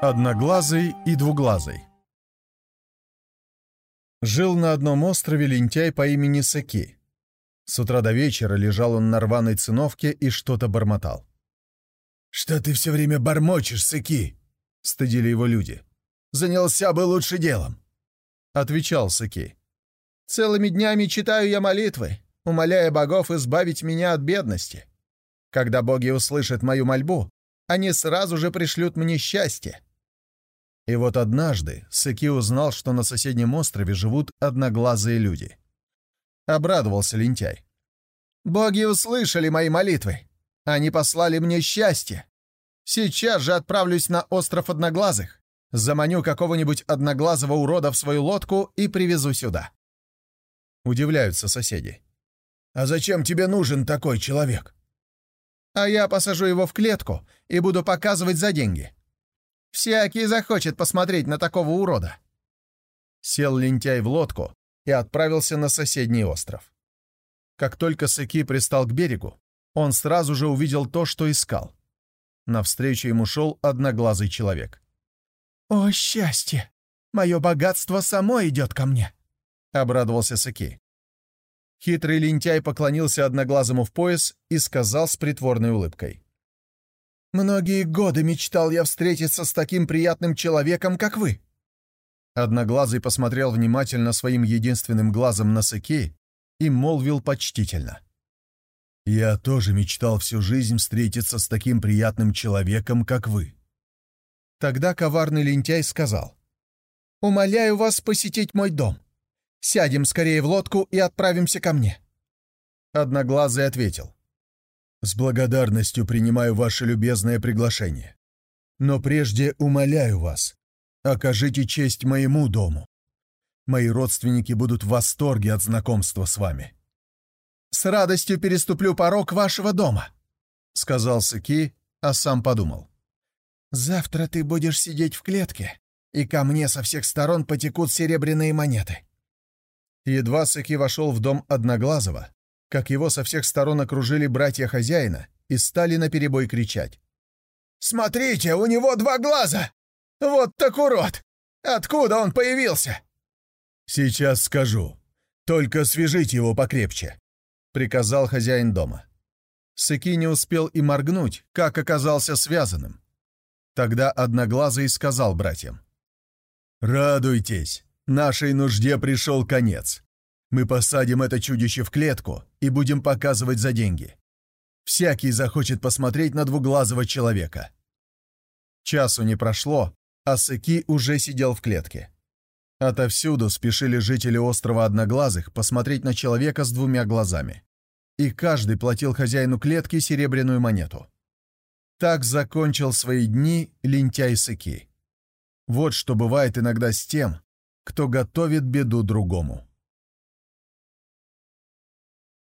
Одноглазый и двуглазый Жил на одном острове лентяй по имени Саки. С утра до вечера лежал он на рваной циновке и что-то бормотал. «Что ты все время бормочешь, Саки?» — стыдили его люди. «Занялся бы лучше делом», — отвечал Саки. «Целыми днями читаю я молитвы, умоляя богов избавить меня от бедности. Когда боги услышат мою мольбу, они сразу же пришлют мне счастье. И вот однажды Саки узнал, что на соседнем острове живут одноглазые люди. Обрадовался лентяй. «Боги услышали мои молитвы. Они послали мне счастье. Сейчас же отправлюсь на остров Одноглазых, заманю какого-нибудь одноглазого урода в свою лодку и привезу сюда». Удивляются соседи. «А зачем тебе нужен такой человек?» «А я посажу его в клетку и буду показывать за деньги. Всякий захочет посмотреть на такого урода. Сел лентяй в лодку и отправился на соседний остров. Как только Сыки пристал к берегу, он сразу же увидел то, что искал. Навстречу ему шел одноглазый человек. «О, счастье! Мое богатство само идет ко мне!» — обрадовался Сыки. Хитрый лентяй поклонился одноглазому в пояс и сказал с притворной улыбкой. Многие годы мечтал я встретиться с таким приятным человеком, как вы». Одноглазый посмотрел внимательно своим единственным глазом на Сыки и молвил почтительно. «Я тоже мечтал всю жизнь встретиться с таким приятным человеком, как вы». Тогда коварный лентяй сказал. «Умоляю вас посетить мой дом. Сядем скорее в лодку и отправимся ко мне». Одноглазый ответил. С благодарностью принимаю ваше любезное приглашение. Но прежде умоляю вас, окажите честь моему дому. Мои родственники будут в восторге от знакомства с вами». «С радостью переступлю порог вашего дома», — сказал Сыки, а сам подумал. «Завтра ты будешь сидеть в клетке, и ко мне со всех сторон потекут серебряные монеты». Едва Сыки вошел в дом Одноглазого, как его со всех сторон окружили братья хозяина и стали наперебой кричать. «Смотрите, у него два глаза! Вот так урод! Откуда он появился?» «Сейчас скажу. Только свяжите его покрепче», — приказал хозяин дома. Сыки не успел и моргнуть, как оказался связанным. Тогда Одноглазый сказал братьям. «Радуйтесь, нашей нужде пришел конец. Мы посадим это чудище в клетку и будем показывать за деньги. Всякий захочет посмотреть на двуглазого человека. Часу не прошло, а Сыки уже сидел в клетке. Отовсюду спешили жители острова Одноглазых посмотреть на человека с двумя глазами. И каждый платил хозяину клетки серебряную монету. Так закончил свои дни лентяй Сыки. Вот что бывает иногда с тем, кто готовит беду другому.